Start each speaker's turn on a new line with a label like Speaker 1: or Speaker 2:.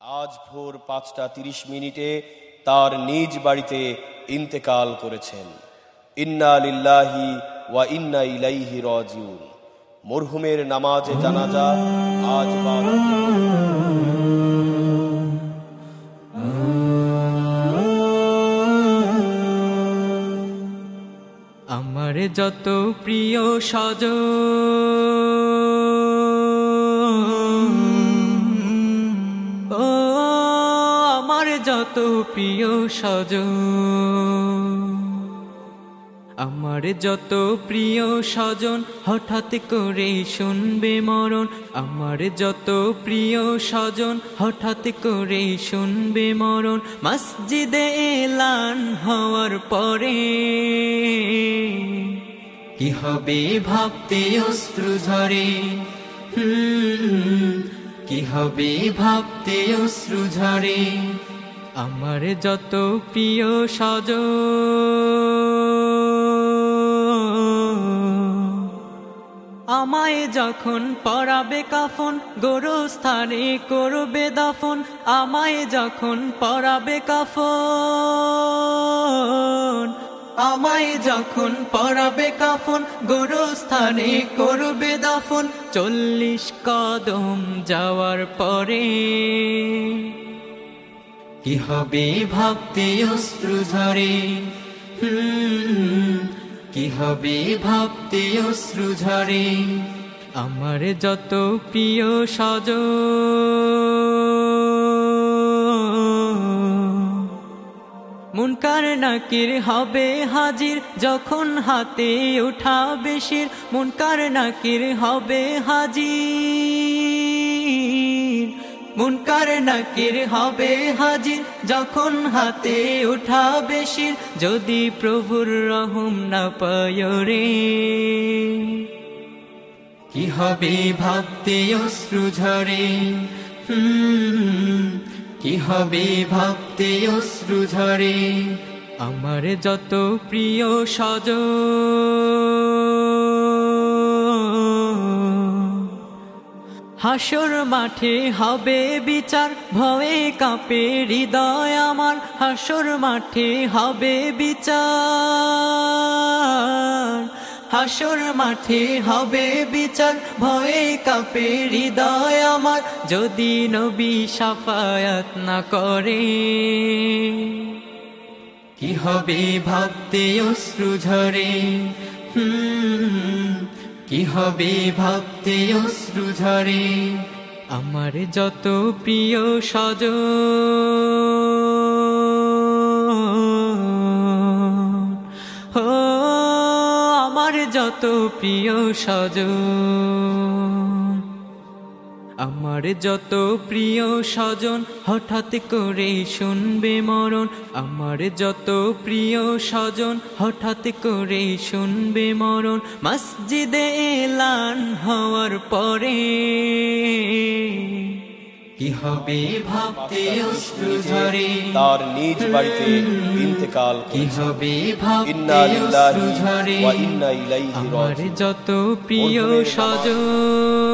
Speaker 1: আজ ভোর পাঁচটা তিরিশ মিনিটে তার নিজ বাড়িতে ইন্তেকাল করেছেন। ইন্না লিল্লাহি ওয়া ইন্না ইলাইহি রাজিউন। মরহুমের নামাজে জানাজা আজ
Speaker 2: আমার যত প্রিয় সজ যত প্রিয় সজ আমার যত প্রিয় স্বজন, হঠাৎ করে শুনবে মরণ। আমার যত প্রিয় স্বজন, হঠাৎ করে শুনবে মরণ। মসজিদে এলান হওয়ার পরে কি হবে ভাবতে অশ্রু ঝরে? কি হবে ভাবতে অশ্রু ঝরে? আমার যত প্রিয় সজ আমায় যখন পরাবে কাফন, গোরস্থানে করবে দাফন। আমায় যখন পরাবে কাফন, আমায় যখন পরাবে কাফন, গোরস্থানে করবে দাফন। চল্লিশ কদম যাওয়ার পরে কি হবে ভাবতে অশ্রু ঝরে? কি হবে ভাবতে অশ্রু ঝরে? আমার যত প্রিয় সজ মুনকার নাকির হবে হাজির? যখন হাতে উঠা বেশির। মুনকার নাকির হবে হাজির? মুনকার নাকির হবে হাজির, যখন হাতে ওঠা বেশির যদি প্রভুর রহম না পায় রে। কি হবে ভাবতে অশ্রু ঝরে? কি হবে ভাবতে অশ্রু ঝরে? আমার যত প্রিয় সজ হাসর মাঠে হবে বিচার ভয়ে কাঁপে হৃদয় আমার। হাসর মাঠে হবে বিচার হাসর মাঠে হবে বিচার ভয়ে কাঁপে হৃদয় আমার। যদি নবী সাফায়াত না করে কি হবে ভাবতে অশ্রু ঝরে? হুম, কি হবে ভাবতে অশ্রু ঝরে আমার যত প্রিয় সজ আমার যত প্রিয় সজ আমার যত প্রিয় স্বজন হঠাৎ করে শুনবে মরণ। আমার যত প্রিয় স্বজন হঠাৎ করে শুনবে মরণ। মসজিদে এলান হওয়ার পরে কি হবে ভাবতে অশ্রু ঝরে।
Speaker 1: তার নিজ বাড়িতে ইন্তেকাল
Speaker 2: কি হবে ভাবতে অশ্রু ঝরে। আমার যত প্রিয় স্বজন